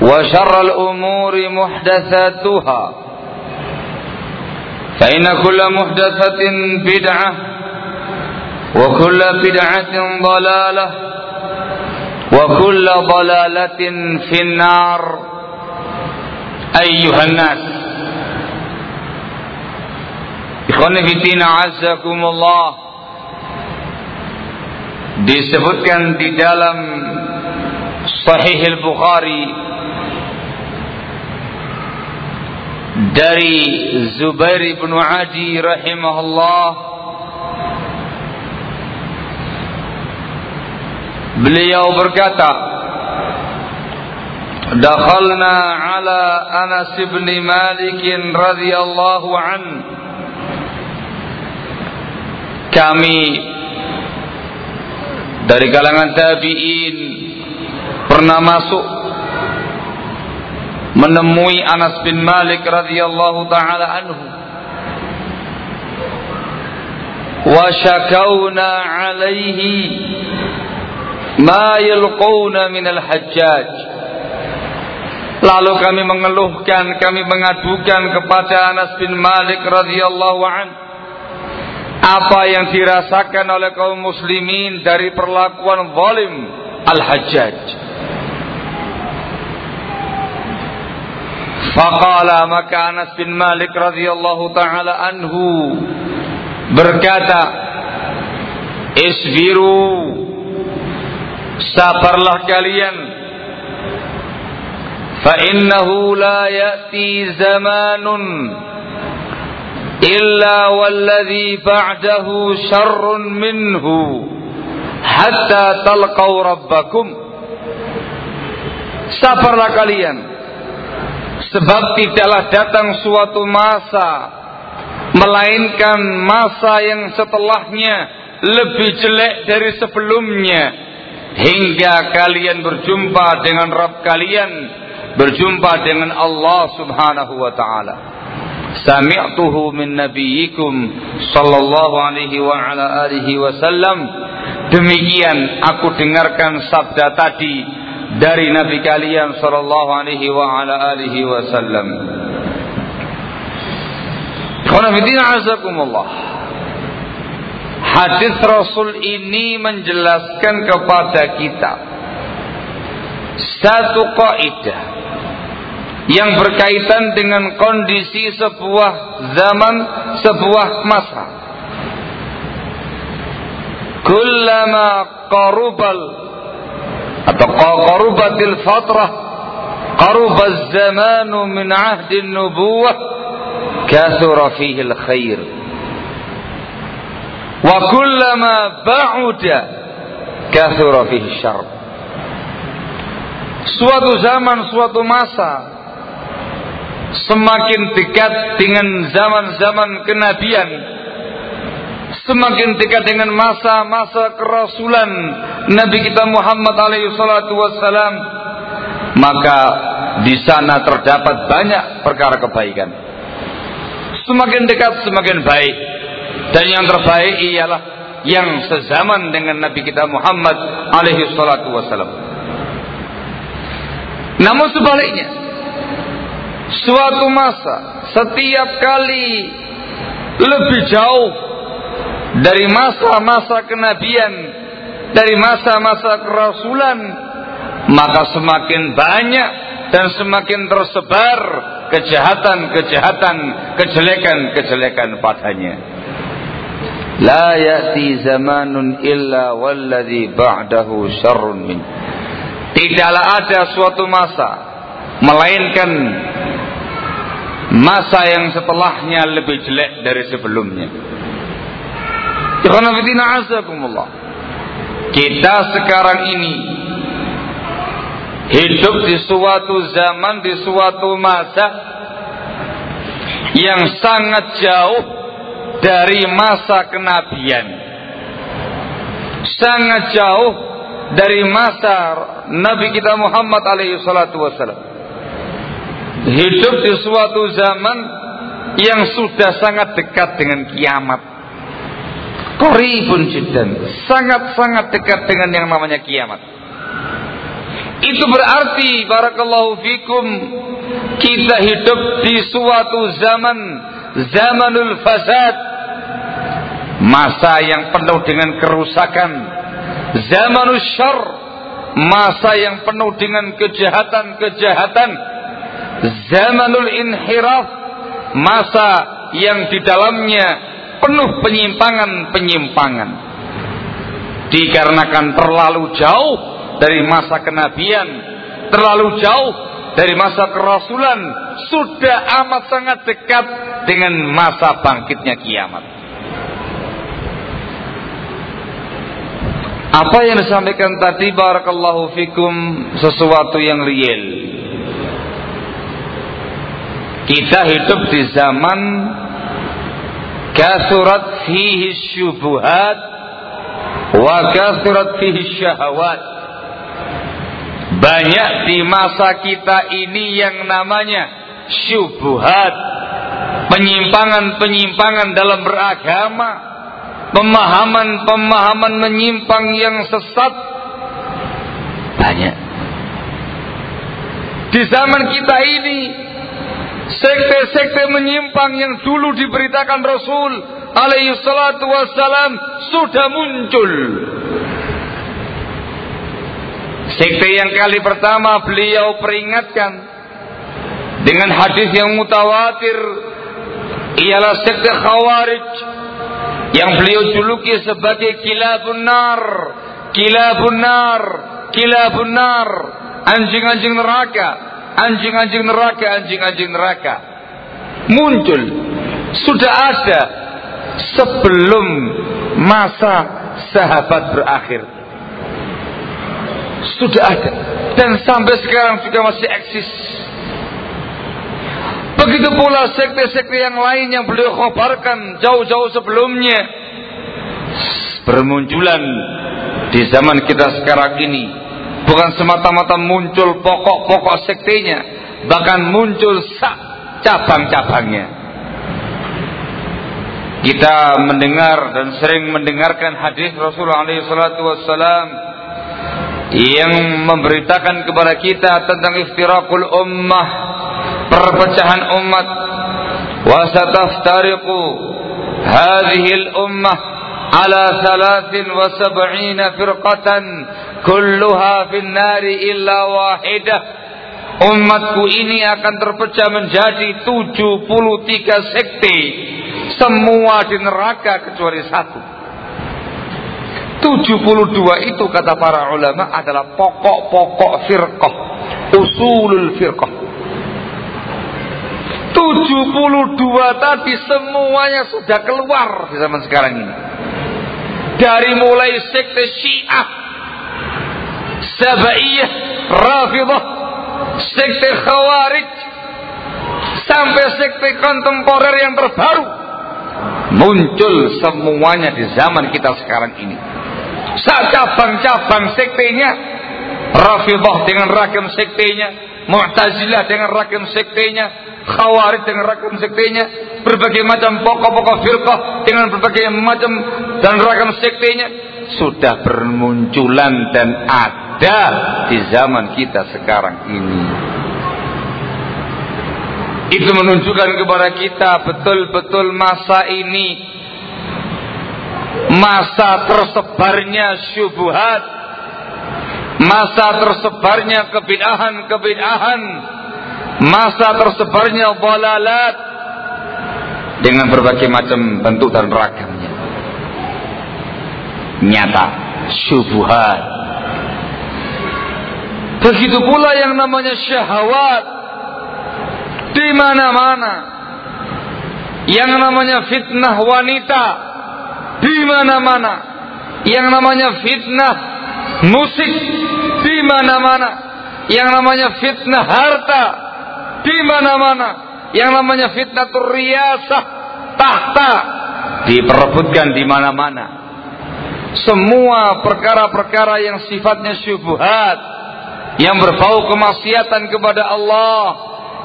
وشر الأمور محدثاتها. فإن كل محدثة بدعة وكل بدعة ضلالة وكل ضلالة في النار. أيها الناس. إخواني في الدين عزكم الله. Disebutkan di dalam Sahih Al-Bukhari dari Zubair bin Adi rahimahullah. Beliau berkata Dakhalna ala Anas bin Malik radhiyallahu an. Kami dari kalangan tabi'in pernah masuk menemui Anas bin Malik radhiyallahu taala anhu. Wa syakawna alaihi ma yalqawna min al-hajjaj. Lalu kami mengeluhkan kami mengadukan kepada Anas bin Malik radhiyallahu anhu. Apa yang dirasakan oleh kaum muslimin dari perlakuan zalim Al-Hajjaj. Faqala maka Anas bin Malik radhiyallahu taala anhu berkata, "Isbiru, sabarlah kalian. Fa innahu la ya'ti zamanun illa walladhi ba'dahu syarrun minhu hatta talqau rabbakum." Sabarlah kalian Sebab tidaklah datang suatu masa Melainkan masa yang setelahnya Lebih jelek dari sebelumnya. Hingga kalian berjumpa dengan Rabb kalian Berjumpa dengan Allah subhanahu wa ta'ala. Sami'tuhu min nabiyyikum sallallahu alaihi wa ala alihi wasallam demikian aku dengarkan sabda tadi dari Nabi kalian sallallahu alaihi wa ala alihi wasallam. Hadis Rasul ini menjelaskan kepada kita satu kaidah yang berkaitan dengan kondisi sebuah zaman, sebuah masa. Kullama qarubal atau qarubatil fatrah qarubaz zamanu min ahdin nubuwah kathura fihi al-khair wa kullama ba'uda kathura fihi syarr suatu zaman suatu masa semakin dekat dengan zaman-zaman kenabian semakin dekat dengan masa-masa kerasulan Nabi kita Muhammad alaihi salatu wassalam maka di sana terdapat banyak perkara kebaikan. Semakin dekat semakin baik. Dan yang terbaik ialah yang sezaman dengan Nabi kita Muhammad alaihi salatu wassalam namun sebaliknya suatu masa setiap kali lebih jauh dari masa-masa kenabian, dari masa-masa kerasulan, maka semakin banyak dan semakin tersebar kejahatan-kejahatan, kejelekan-kejelekan padanya. La ya'ti zamanun illa walladhi ba'dahu syarrun min. Tidaklah ada suatu masa melainkan masa yang setelahnya lebih jelek dari sebelumnya. Kita sekarang ini hidup di suatu zaman, di suatu masa yang sangat jauh dari masa kenabian. Sangat jauh dari masa Nabi kita Muhammad alaihi salatu wasallam. Hidup di suatu zaman yang sudah sangat dekat dengan kiamat. Koribun jiddan. Sangat-sangat dekat dengan yang namanya kiamat. Itu berarti barakallahu fikum kita hidup di suatu zaman zamanul fasad. Masa yang penuh dengan kerusakan. Zamanul syar. Masa yang penuh dengan kejahatan-kejahatan. Zamanul inhiraf. Masa yang di dalamnya penuh penyimpangan-penyimpangan. Dikarenakan terlalu jauh dari masa kenabian, terlalu jauh dari masa kerasulan, sudah amat sangat dekat dengan masa bangkitnya kiamat. Apa yang disampaikan tadi barakallahu fikum sesuatu yang real. Kita hidup di zaman kasurat fihi syubuhat wa kasurat fihi syahawat. Banyak di masa kita ini yang namanya syubuhat. Penyimpangan-penyimpangan dalam beragama. Pemahaman-pemahaman menyimpang yang sesat. Banyak. Di zaman kita ini Sekte-sekte menyimpang yang dulu diberitakan Rasul alaihi salatu wassalam sudah muncul. Sekte yang kali pertama beliau peringatkan dengan hadis yang mutawatir ialah sekte Khawarij yang beliau juluki sebagai kilabun nar, kilabun nar, kilabun nar, anjing-anjing neraka anjing-anjing neraka, anjing-anjing neraka. Muncul. Sudah ada sebelum masa sahabat berakhir. Sudah ada. Dan sampai sekarang juga masih eksis. Begitu pula sekte-sekte yang lain yang beliau khabarkan jauh-jauh sebelumnya. Bermunculan di zaman kita sekarang ini Bukan semata-mata muncul pokok-pokok sektenya, bahkan muncul sak cabang-cabangnya. Kita mendengar dan sering mendengarkan hadis Rasulullah SAW yang memberitakan kepada kita tentang iftirakul ummah perpecahan umat wa sataftariqu hadhihi ummah ala 73 firqatan kulluha fin nari illa wahidah umatku ini akan terpecah menjadi 73 sekte semua di neraka kecuali satu. 72 itu kata para ulama adalah pokok-pokok firqah usulul firqah. 72 tadi semuanya sudah keluar di zaman sekarang ini dari mulai sekte syiah sabaiyah rafidah sekte khawarij sampai sekte kontemporer yang terbaru muncul semuanya di zaman kita sekarang ini. Cabang-cabang sektenya Rafidah dengan ragam sektenya Mu'tazilah dengan ragam sektenya Khawarij dengan ragam sektenya berbagai macam pokok-pokok firqah dengan berbagai macam dan ragam sektenya sudah bermunculan dan ada di zaman kita sekarang ini. Itu menunjukkan kepada kita betul-betul masa ini masa tersebarnya syubhat masa tersebarnya kebid'ahan-kebid'ahan masa tersebarnya dalalat. Dengan berbagai macam bentuk dan ragamnya. Nyata. Syubhat begitu pula yang namanya syahwat. Di mana-mana. Yang namanya fitnah wanita. Di mana-mana. Yang namanya fitnah musik di mana-mana. Yang namanya fitnah harta di mana-mana. Yang namanya fitnah riasah tahta diperebutkan di mana-mana. Semua perkara-perkara yang sifatnya syubhat yang berbau kemaksiatan kepada Allah,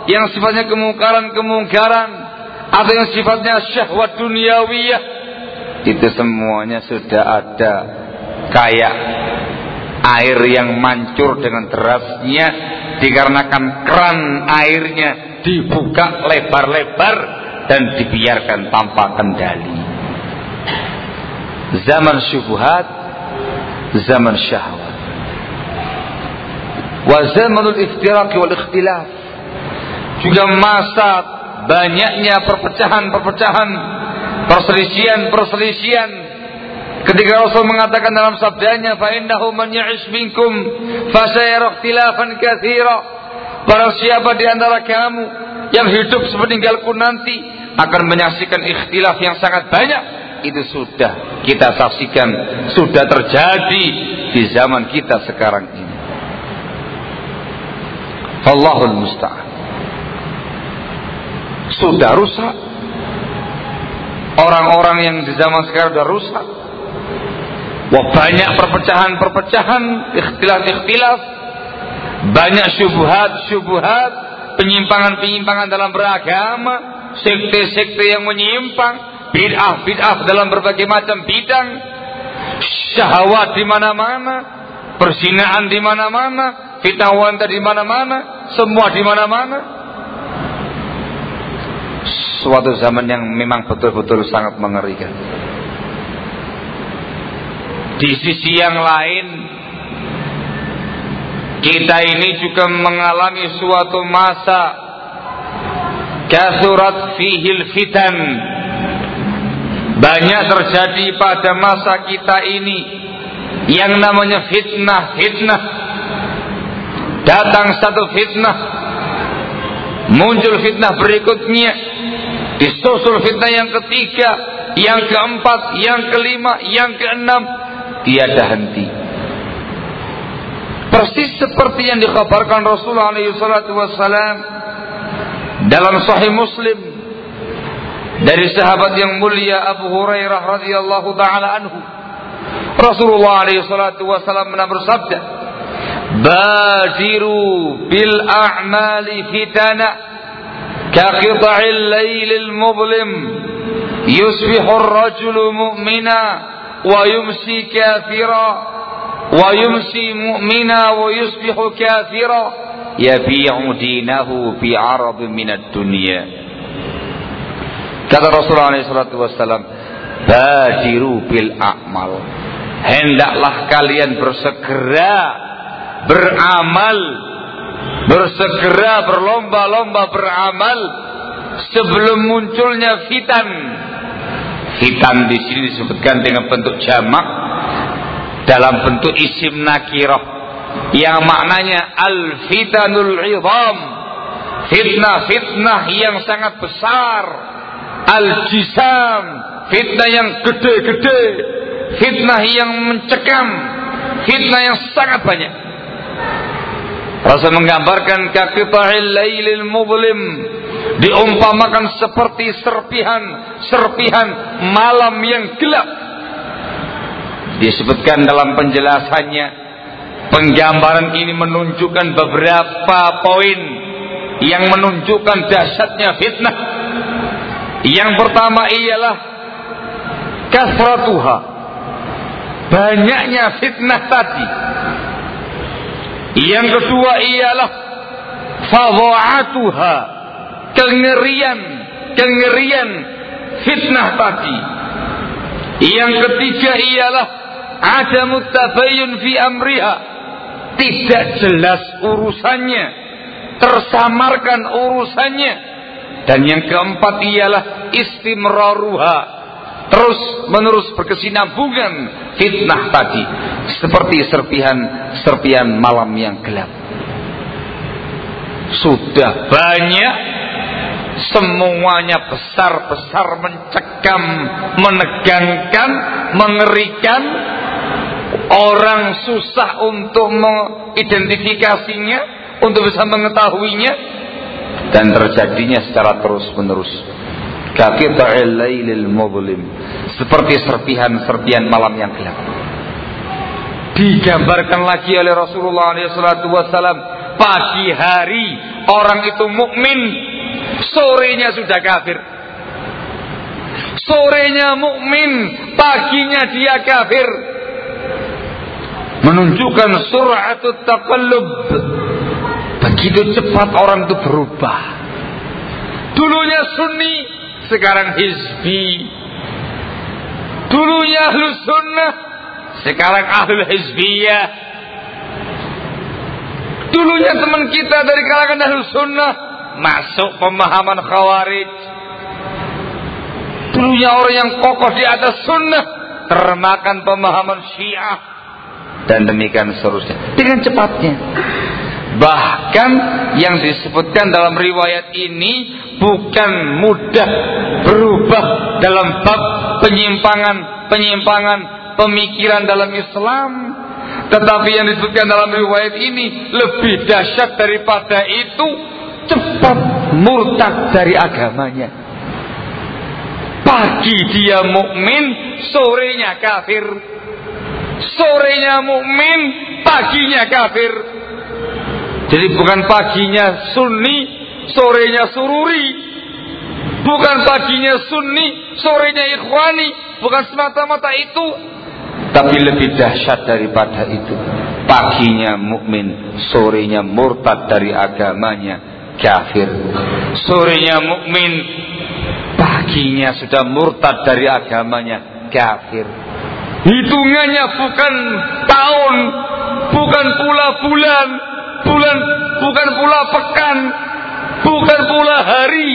yang sifatnya kemungkaran-kemungkaran atau yang sifatnya syahwat duniawiyah itu semuanya sudah ada kayak air yang mancur dengan derasnya dikarenakan keran airnya dibuka lebar-lebar dan dibiarkan tanpa kendali. Zaman syubhat zaman syahwat. Wa zamanul iftiraq wal ikhtilaf. Juga masa banyaknya perpecahan-perpecahan perselisihan-perselisihan ketika Rasul mengatakan dalam sabdanya fa innahu man ya'ish minkum fa sayara ikhtilafan katsira barang siapa di antara kamu yang hidup sepeninggalku nanti akan menyaksikan ikhtilaf yang sangat banyak itu sudah kita saksikan sudah terjadi di zaman kita sekarang ini. Allahul musta'an. Sudah rusak. Orang-orang yang di zaman sekarang sudah rusak. Wah banyak perpecahan-perpecahan, ikhtilaf-ikhtilaf, banyak syubhat-syubhat, penyimpangan-penyimpangan dalam beragama, sekte-sekte yang menyimpang, bid'ah-bid'ah dalam berbagai macam bidang, syahwat di mana-mana, persinaan di mana-mana, fitnah wanita di mana-mana, semua di mana-mana suatu zaman yang memang betul-betul sangat mengerikan. Di sisi yang lain, kita ini juga mengalami suatu masa kasurat fihil fitan. Banyak terjadi pada masa kita ini yang namanya fitnah fitnah. Datang satu fitnah muncul fitnah berikutnya. Disusul fitnah yang ketiga, yang keempat, yang kelima, yang keenam, tiada henti. Persis seperti yang dikabarkan Rasulullah SAW dalam Sahih Muslim dari sahabat yang mulia Abu Hurairah radhiyallahu taala anhu. Rasulullah SAW pernah bersabda, "Badiru bil a'mali fitana." كقطع الليل المظلم يصبح الرجل مؤمنا ويمسي كافرا wa yumsi mu'mina wa yusbihu kafira yabi'u dinahu bi 'arabin minad dunya kata Rasulullah SAW badiru bil a'mal hendaklah kalian bersegera beramal bersegera berlomba-lomba beramal sebelum munculnya fitan. Fitan di sini disebutkan dengan bentuk jamak dalam bentuk isim nakirah. Yang maknanya al fitanul idham fitnah-fitnah yang sangat besar. Al jisam fitnah yang gede-gede fitnah yang mencekam fitnah yang sangat banyak Rasul menggambarkan kakitahil lailil mublim diumpamakan seperti serpihan-serpihan malam yang gelap. Disebutkan dalam penjelasannya, penggambaran ini menunjukkan beberapa poin yang menunjukkan dahsyatnya fitnah. Yang pertama ialah kasratuha. Banyaknya fitnah tadi yang kedua ialah fadha'atuha, kengerian, kengerian fitnah tadi. Yang ketiga ialah ada tabayyun fi amriha, tidak jelas urusannya, tersamarkan urusannya. Dan yang keempat ialah istimraruha, terus menerus berkesinambungan fitnah tadi. Seperti serpihan serpihan malam yang gelap. Sudah banyak semuanya besar-besar mencekam menegangkan mengerikan. Orang susah untuk mengidentifikasinya untuk bisa mengetahuinya. Dan terjadinya secara terus-menerus Kakita'il lailil mublim. Seperti serpihan-serpihan malam yang gelap. Digambarkan lagi oleh Rasulullah SAW pagi hari orang itu mukmin, sorenya sudah kafir. Sorenya mukmin, paginya dia kafir. Menunjukkan suratut taqallub. Begitu cepat orang itu berubah. Dulunya sunni, sekarang hizbi. Dulunya ahlu sunnah, sekarang ahlu hizbiyah. Dulunya teman kita dari kalangan ahlu sunnah, masuk pemahaman khawarij. Dulunya orang yang kokoh di atas sunnah, termakan pemahaman syiah. Dan demikian seterusnya. Dengan cepatnya. Bahkan yang disebutkan dalam riwayat ini bukan mudah berubah dalam bab penyimpangan-penyimpangan pemikiran dalam Islam. Tetapi yang disebutkan dalam riwayat ini lebih dahsyat daripada itu cepat murtad dari agamanya. Pagi dia mukmin, sorenya kafir. Sorenya mukmin, paginya kafir. Jadi bukan paginya sunni, sorenya sururi. Bukan paginya sunni, sorenya ikhwani. Bukan semata-mata itu. Tapi lebih dahsyat daripada itu. Paginya mukmin, sorenya murtad dari agamanya, kafir. Sorenya mukmin, paginya sudah murtad dari agamanya, kafir. Hitungannya bukan tahun, bukan pula bulan, bulan bukan pula pekan, bukan pula hari,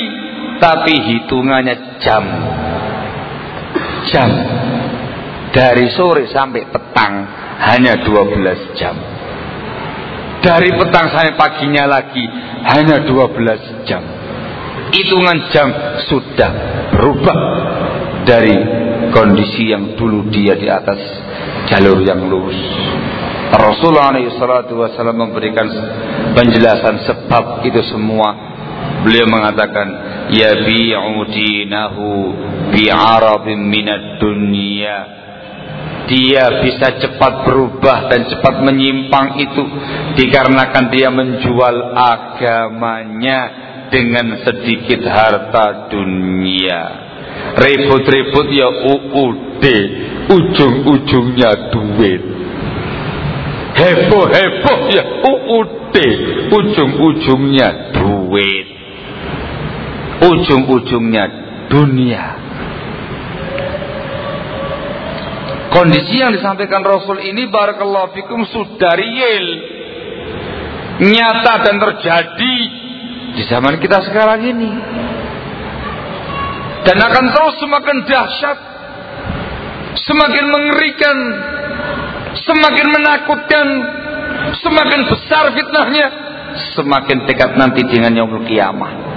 tapi hitungannya jam. Jam. Dari sore sampai petang hanya 12 jam. Dari petang sampai paginya lagi hanya 12 jam. Hitungan jam sudah berubah dari kondisi yang dulu dia di atas jalur yang lurus. Rasulullah SAW memberikan penjelasan sebab itu semua. Beliau mengatakan, Ya bi'u dinahu bi'arabim minad dunia. Dia bisa cepat berubah dan cepat menyimpang itu dikarenakan dia menjual agamanya dengan sedikit harta dunia. Ribut-ribut ya UUD, ujung-ujungnya duit heboh-heboh ya UUD ujung-ujungnya duit. Ujung-ujungnya dunia. Kondisi yang disampaikan Rasul ini barakallahu fikum sudah real. Nyata dan terjadi di zaman kita sekarang ini. Dan akan terus semakin dahsyat semakin mengerikan semakin menakutkan semakin besar fitnahnya semakin dekat nanti dengan yaumul kiamah.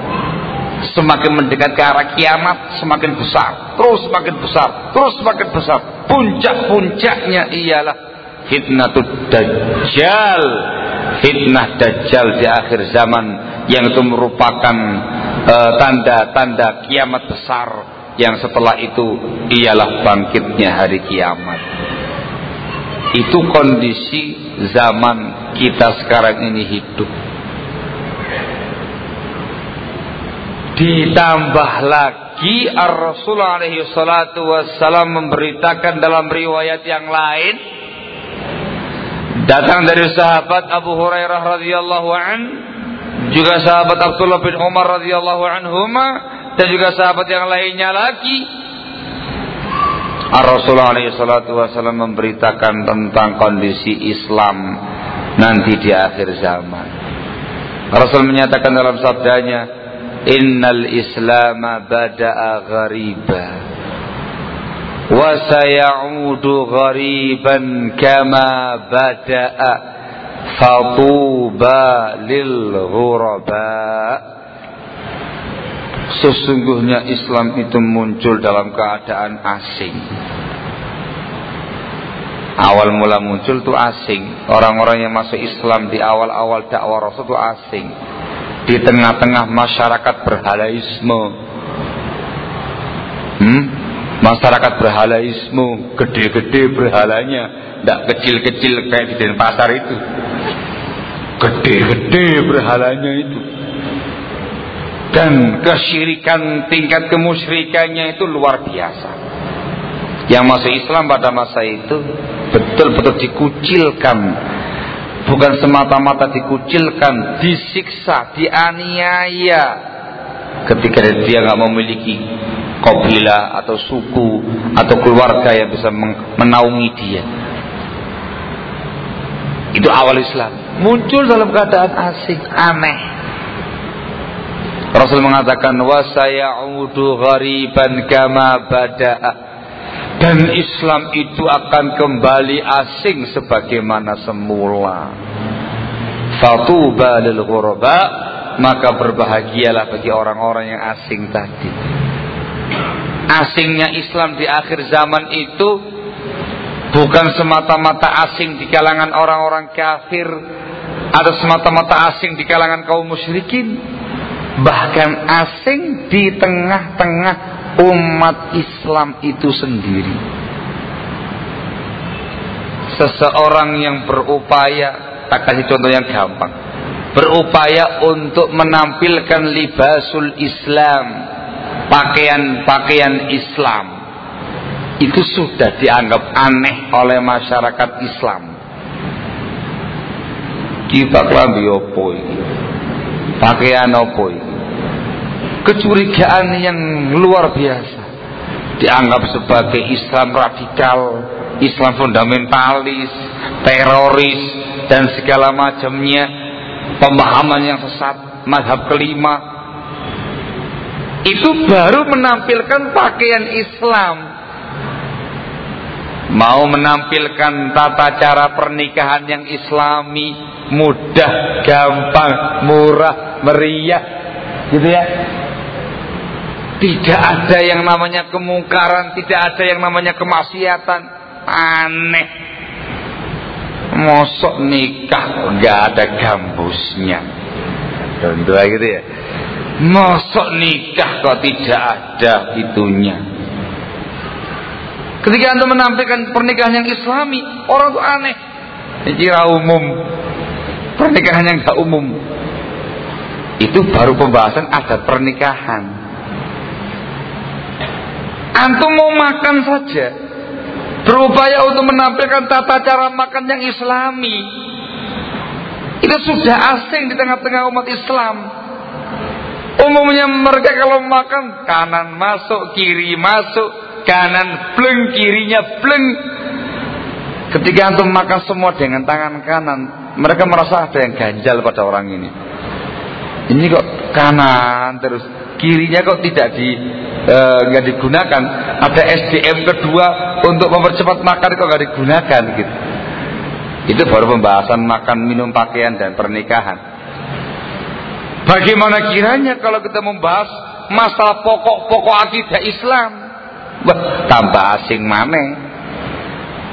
Semakin mendekat ke arah kiamat semakin besar terus semakin besar terus semakin besar. Puncak-puncaknya ialah fitnah dajjal. Fitnah dajjal di akhir zaman yang itu merupakan eh, tanda-tanda uh, kiamat besar yang setelah itu ialah bangkitnya hari kiamat itu kondisi zaman kita sekarang ini hidup. Ditambah lagi Ar-Rasul alaihi salatu memberitakan dalam riwayat yang lain datang dari sahabat Abu Hurairah radhiyallahu an juga sahabat Abdullah bin Umar radhiyallahu anhuma dan juga sahabat yang lainnya lagi Rasulullah SAW memberitakan tentang kondisi Islam nanti di akhir zaman. Rasul menyatakan dalam sabdanya, Innal Islam bada'a ghariba wa sayaudu ghariban kama bada'a fatuba lil ghuraba Sesungguhnya Islam itu muncul dalam keadaan asing. Awal mula muncul itu asing. Orang-orang yang masuk Islam di awal-awal dakwah Rasul itu asing. Di tengah-tengah masyarakat berhalaisme. Hmm? Masyarakat berhalaisme, gede-gede berhalanya, tidak kecil-kecil kayak di Denpasar itu. Gede-gede berhalanya itu dan kesyirikan tingkat kemusyrikannya itu luar biasa. Yang masuk Islam pada masa itu betul-betul dikucilkan, bukan semata-mata dikucilkan, disiksa, dianiaya ketika dia nggak memiliki kabilah atau suku atau keluarga yang bisa menaungi dia. Itu awal Islam. Muncul dalam keadaan asing, aneh Rasul mengatakan wasayaudu ghariban kama bada'a dan Islam itu akan kembali asing sebagaimana semula. Fatuba lil ghuraba maka berbahagialah bagi orang-orang yang asing tadi. Asingnya Islam di akhir zaman itu bukan semata-mata asing di kalangan orang-orang kafir atau semata-mata asing di kalangan kaum musyrikin bahkan asing di tengah-tengah umat Islam itu sendiri. Seseorang yang berupaya, tak kasih contoh yang gampang, berupaya untuk menampilkan libasul Islam, pakaian-pakaian Islam, itu sudah dianggap aneh oleh masyarakat Islam. Kita kelambi opo Pakaian ini? Kecurigaan yang luar biasa. Dianggap sebagai Islam radikal, Islam fundamentalis, teroris, dan segala macamnya. Pemahaman yang sesat, madhab kelima. Itu baru menampilkan pakaian Islam mau menampilkan tata cara pernikahan yang islami mudah, gampang, murah, meriah. Gitu ya? Tidak ada yang namanya kemungkaran tidak ada yang namanya kemaksiatan. Aneh. Mosok nikah nggak ada gambusnya. Contoh gitu ya. Mosok nikah kok tidak ada itunya. Ketika anda menampilkan pernikahan yang islami, orang itu aneh. Kira umum. Pernikahan yang tidak umum. Itu baru pembahasan adat pernikahan. Antum mau makan saja. berupaya untuk menampilkan tata cara makan yang islami. Itu sudah asing di tengah-tengah umat Islam. Umumnya mereka kalau makan kanan masuk, kiri masuk, kanan bleng, kirinya bleng. Ketika antum makan semua dengan tangan kanan, mereka merasa ada yang ganjal pada orang ini. Ini kok kanan terus, kirinya kok tidak di eh, nggak digunakan. Ada SDM kedua untuk mempercepat makan kok nggak digunakan gitu. Itu baru pembahasan makan, minum, pakaian dan pernikahan. Bagaimana kiranya kalau kita membahas masalah pokok-pokok akidah Islam? Wah, tambah asing mana?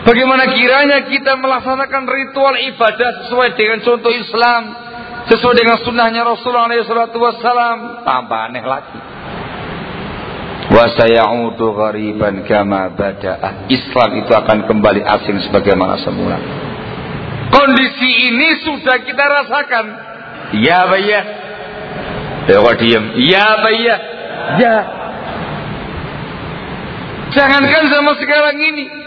Bagaimana kiranya kita melaksanakan ritual ibadah sesuai dengan contoh Islam, sesuai dengan sunnahnya Rasulullah SAW, tambah aneh lagi. Wa sayaudu ghariban kama bada'ah. Islam itu akan kembali asing sebagaimana semula. Kondisi ini sudah kita rasakan. Ya, bayah. Ya kok diem? Ya iya? Ya. Jangankan zaman sekarang ini.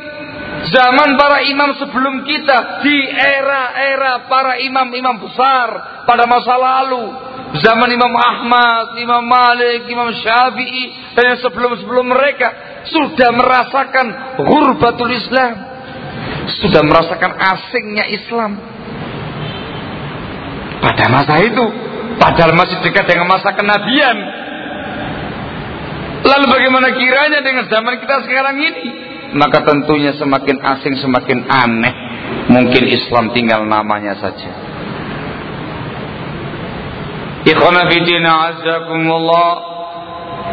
Zaman para imam sebelum kita. Di era-era para imam-imam besar. Pada masa lalu. Zaman Imam Ahmad, Imam Malik, Imam Syafi'i. Dan yang sebelum-sebelum mereka. Sudah merasakan Gurbatul Islam. Sudah merasakan asingnya Islam. Pada masa itu Padahal masih dekat dengan masa kenabian. Lalu bagaimana kiranya dengan zaman kita sekarang ini? Maka tentunya semakin asing, semakin aneh. Mungkin Islam tinggal namanya saja. Azakumullah.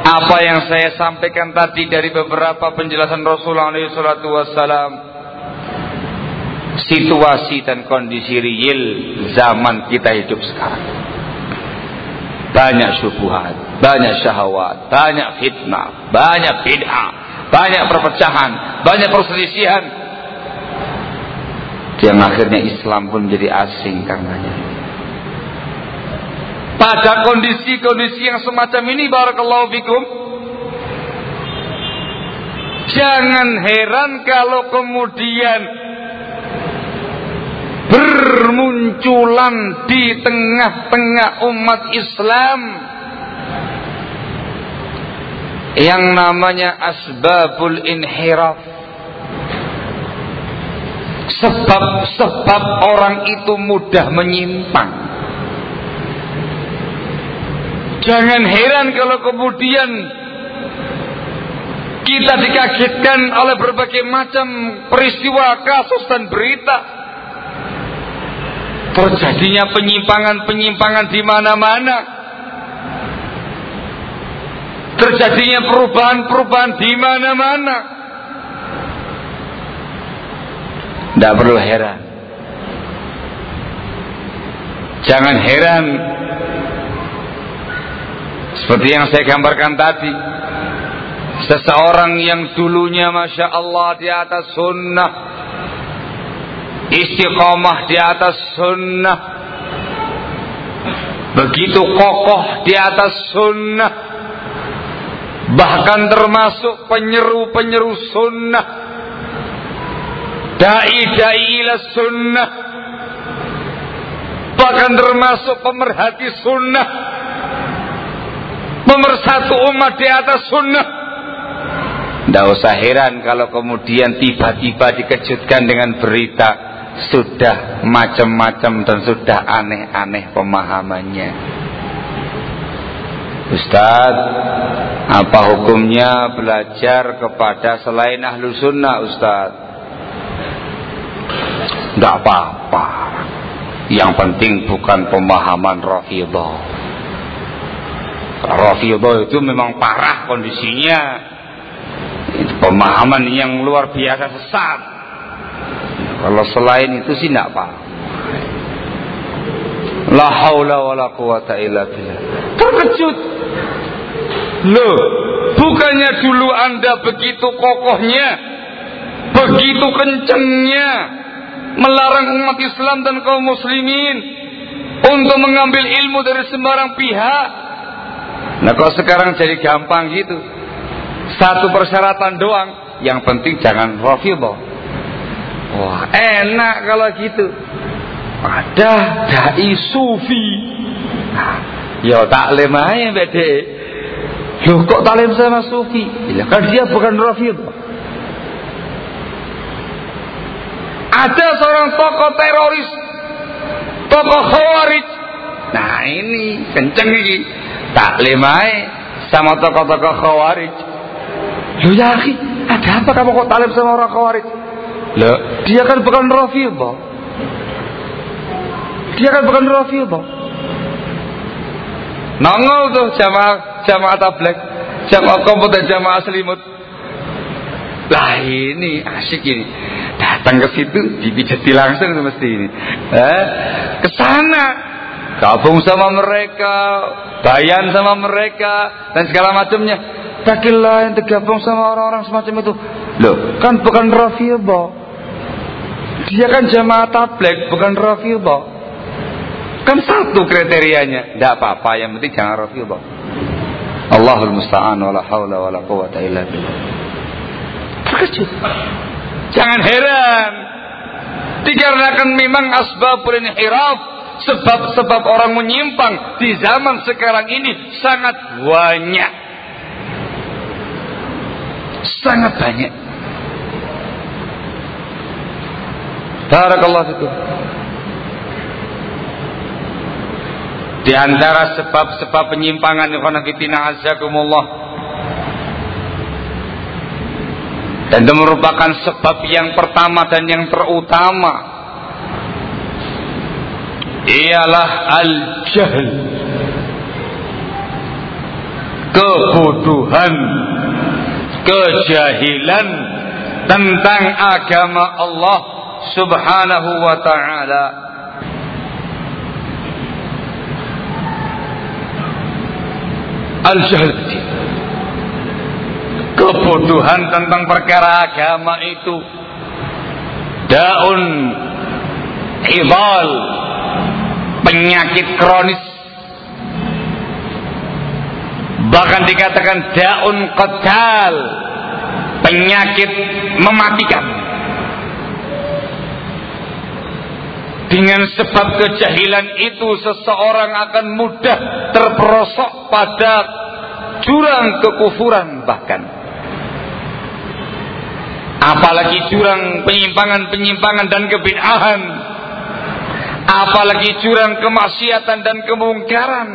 Apa yang saya sampaikan tadi dari beberapa penjelasan Rasulullah SAW situasi dan kondisi real zaman kita hidup sekarang banyak syubhat, banyak syahwat, banyak fitnah, banyak bid'ah, banyak perpecahan, banyak perselisihan. Yang akhirnya Islam pun menjadi asing karenanya. Pada kondisi-kondisi yang semacam ini barakallahu fikum Jangan heran kalau kemudian bermunculan di tengah-tengah umat Islam yang namanya asbabul inhiraf. Sebab-sebab orang itu mudah menyimpang. Jangan heran kalau kemudian kita dikagetkan oleh berbagai macam peristiwa kasus dan berita. Terjadinya penyimpangan-penyimpangan di mana-mana. Terjadinya perubahan-perubahan di mana-mana. Tidak perlu heran. Jangan heran. Seperti yang saya gambarkan tadi. Seseorang yang dulunya Masya Allah di atas sunnah istiqomah di atas sunnah begitu kokoh di atas sunnah bahkan termasuk penyeru-penyeru sunnah. Dai-dai ila sunnah. Bahkan termasuk pemerhati sunnah. Pemersatu umat di atas sunnah. Tidak usah heran kalau kemudian tiba-tiba dikejutkan dengan berita sudah macam-macam dan sudah aneh-aneh pemahamannya. Ustaz, apa hukumnya belajar kepada selain ahlu sunnah Ustaz? Tidak apa-apa. Yang penting bukan pemahaman Rafidah. Rafidah itu memang parah kondisinya. Itu pemahaman yang luar biasa sesat kalau selain itu sih tidak apa. La haula wala quwata illa billah. Terkejut. Loh, bukannya dulu Anda begitu kokohnya, begitu kencengnya melarang umat Islam dan kaum muslimin untuk mengambil ilmu dari sembarang pihak. Nah, kalau sekarang jadi gampang gitu. Satu persyaratan doang, yang penting jangan Rafidhah. Wah, enak kalau gitu. Ada dai sufi. Nah, ya taklim aja bede. Loh kok taklim sama sufi? Ya kan dia bukan Rafidhah. Ada seorang tokoh teroris, tokoh khawarij. Nah ini kenceng ini. Taklim sama tokoh-tokoh khawarij. Loh ya ada apa kamu kok taklim sama orang khawarij? Loh, dia kan bukan Rafidhah. Dia kan bukan Rafidhah. Nongol tuh jamaah jamaah tablek, jamaah komputer, jamaah selimut. Lah ini asyik ini. Datang ke situ dipijati langsung mesti ini. Eh, ke sana gabung sama mereka, bayan sama mereka dan segala macamnya. Takilah yang tergabung sama orang-orang semacam itu. Loh, kan bukan Rafidhah. Dia kan jamaah tablek, bukan Rafidhah. Kan satu kriterianya. Tidak apa-apa, yang penting jangan Rafidhah. Allahul musta'an wala haula wala quwata illa billah. Terkejut. Jangan heran. Dikarenakan memang asbabul inhiraf sebab-sebab orang menyimpang di zaman sekarang ini sangat banyak. Sangat banyak. Barakallahu fikum. Di antara sebab-sebab penyimpangan ikhwan fillah azakumullah. Dan itu merupakan sebab yang pertama dan yang terutama. Ialah al-jahl. Kebodohan. Kejahilan tentang agama Allah subhanahu wa ta'ala al-jahl kebodohan tentang perkara agama itu. Daun ibal. Penyakit kronis. Bahkan dikatakan daun qatal penyakit mematikan dengan sebab kejahilan itu seseorang akan mudah terperosok pada jurang kekufuran bahkan. Apalagi jurang penyimpangan-penyimpangan dan kebid'ahan. Apalagi jurang kemaksiatan dan kemungkaran.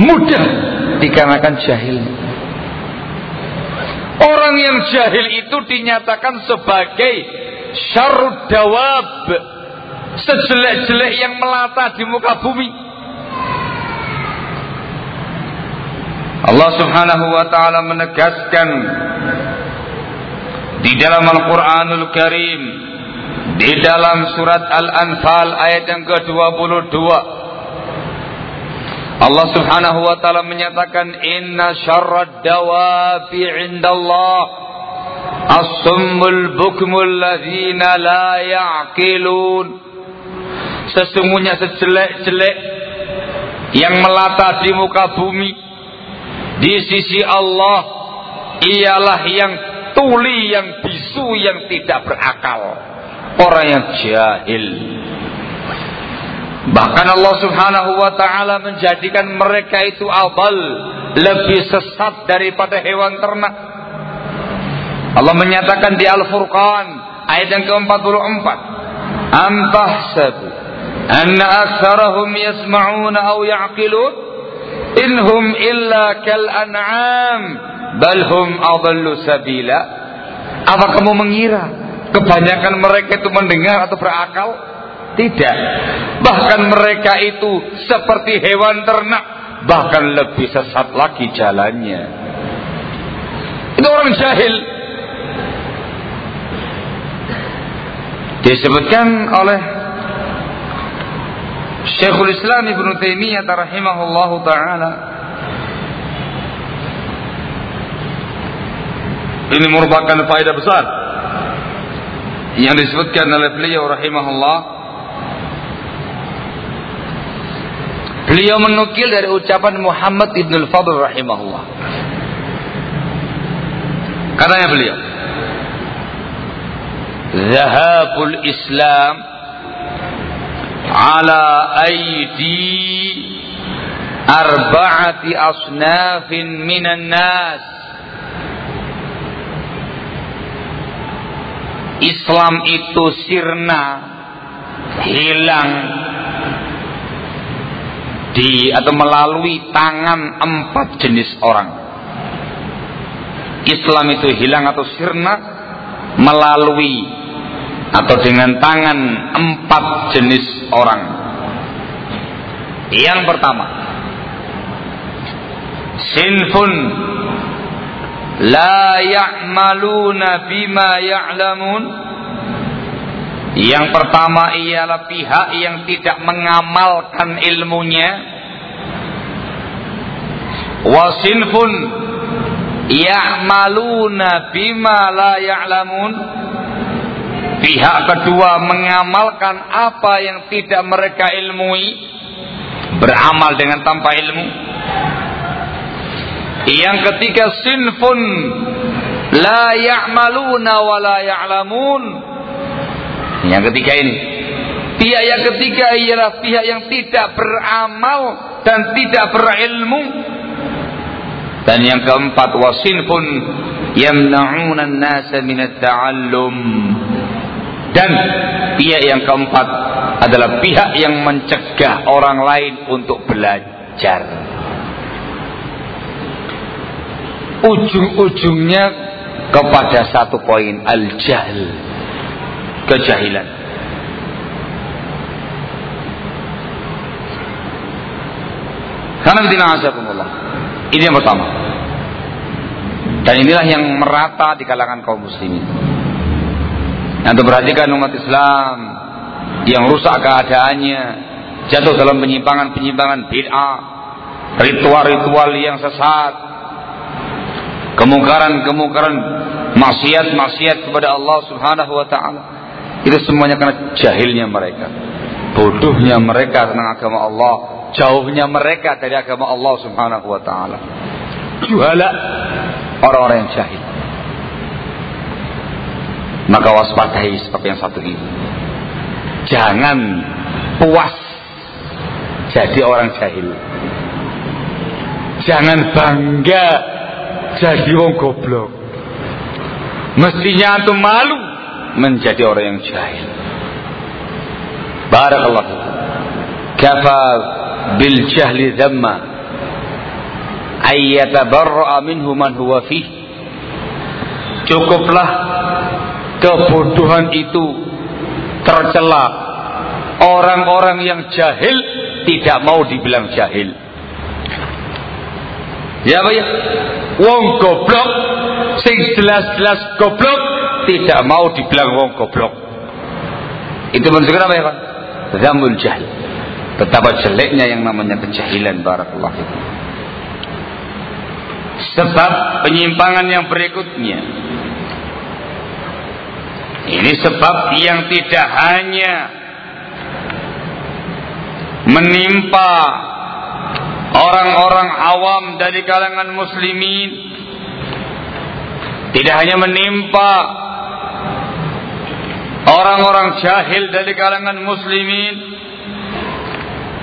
Mudah dikarenakan jahil. Orang yang jahil itu dinyatakan sebagai syarud dawab sejelek-jelek yang melata di muka bumi. Allah Subhanahu wa taala menegaskan di dalam Al-Qur'anul Karim di dalam surat Al-Anfal ayat yang ke-22 Allah Subhanahu wa taala menyatakan inna syarrad dawabi 'indallah bukmul ladzina la ya'qilun sesungguhnya sejelek-jelek yang melata di muka bumi di sisi Allah ialah yang tuli yang bisu yang tidak berakal. Orang yang jahil. Bahkan Allah subhanahu wa ta'ala menjadikan mereka itu abal lebih sesat daripada hewan ternak. Allah menyatakan di Al-Furqan ayat yang ke-44 am tahsabu anna aktsarahum yasma'una aw ya'qilun inhum illa kal an'am bal hum adallu sabila apa kamu mengira kebanyakan mereka itu mendengar atau berakal? Tidak. Bahkan mereka itu seperti hewan ternak bahkan lebih sesat lagi jalannya. Itu orang jahil. Disebutkan oleh Syekhul Islam Ibn Taimiyah rahimahullahu taala ini merupakan faedah besar yang disebutkan oleh beliau rahimahullah beliau menukil dari ucapan Muhammad Ibn Al-Fadl rahimahullah Katanya beliau, Zahabul Islam ala aidi arba'ati asnafin minan nas Islam itu sirna hilang di atau melalui tangan empat jenis orang. Islam itu hilang atau sirna melalui atau dengan tangan empat jenis orang. Yang pertama, sinfun. La ya'maluna bima ya'lamun. Yang pertama ialah pihak yang tidak mengamalkan ilmunya. Wasinfun ya'maluna bima la ya'lamun pihak kedua mengamalkan apa yang tidak mereka ilmui beramal dengan tanpa ilmu yang ketiga sinfun la ya'maluna wa la ya'lamun. Yang ketiga ini. Pihak yang ketiga ialah pihak yang tidak beramal dan tidak berilmu. Dan yang keempat wasinfun yamna'una an-nasa min at-ta'allum. Dan pihak yang keempat adalah pihak yang mencegah orang lain untuk belajar. ujung-ujungnya kepada satu poin al-jahl kejahilan. Karena ini yang pertama. Dan inilah yang merata di kalangan kaum muslimin yang perhatikan umat Islam yang rusak keadaannya jatuh dalam penyimpangan-penyimpangan bid'ah ritual-ritual yang sesat kemungkaran-kemungkaran maksiat-maksiat kepada Allah Subhanahu wa taala. Itu semuanya karena jahilnya mereka. Bodohnya mereka tentang agama Allah, jauhnya mereka dari agama Allah Subhanahu wa taala. Juhala orang-orang yang jahil. Maka waspadai seperti yang satu ini. Jangan puas jadi orang jahil. Jangan bangga jadi wong goblok. Mestinya antum malu menjadi orang yang jahil. Barakallah. Kafa bil jahli dhamma ay yatabarra'a minhu man huwa fih. Cukuplah kebodohan itu tercela. Orang-orang yang jahil tidak mau dibilang jahil. Ya apa ya? Wong goblok sing jelas-jelas goblok tidak mau dibilang wong goblok. Itu menunjukkan apa ya Pak? Zamul jahil. Betapa jeleknya yang namanya kejahilan barakallah itu. Sebab penyimpangan yang berikutnya. Ini sebab yang tidak hanya menimpa orang-orang awam dari kalangan muslimin tidak hanya menimpa orang-orang jahil dari kalangan muslimin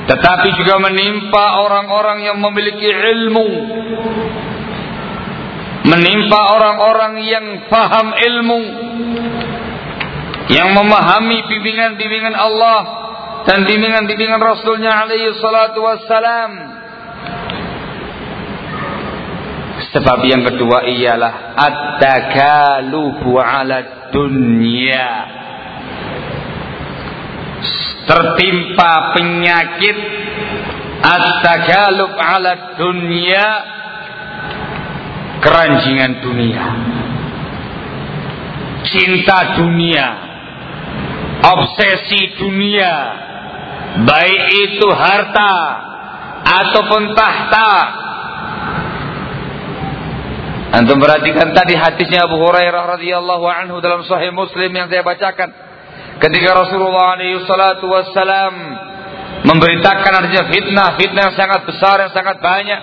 tetapi juga menimpa orang-orang yang memiliki ilmu menimpa orang-orang yang paham ilmu yang memahami bimbingan-bimbingan Allah dan bimbingan-bimbingan Rasulnya alaihi salatu wassalam Sebab yang kedua ialah at-takalubu 'ala dunya. Tertimpa penyakit at-takalub 'ala dunya keranjingan dunia. Cinta dunia, obsesi dunia, baik itu harta ataupun tahta Antum perhatikan tadi hadisnya Abu Hurairah radhiyallahu anhu dalam Sahih Muslim yang saya bacakan. Ketika Rasulullah alaihi wassalam memberitakan adanya fitnah, fitnah yang sangat besar, yang sangat banyak,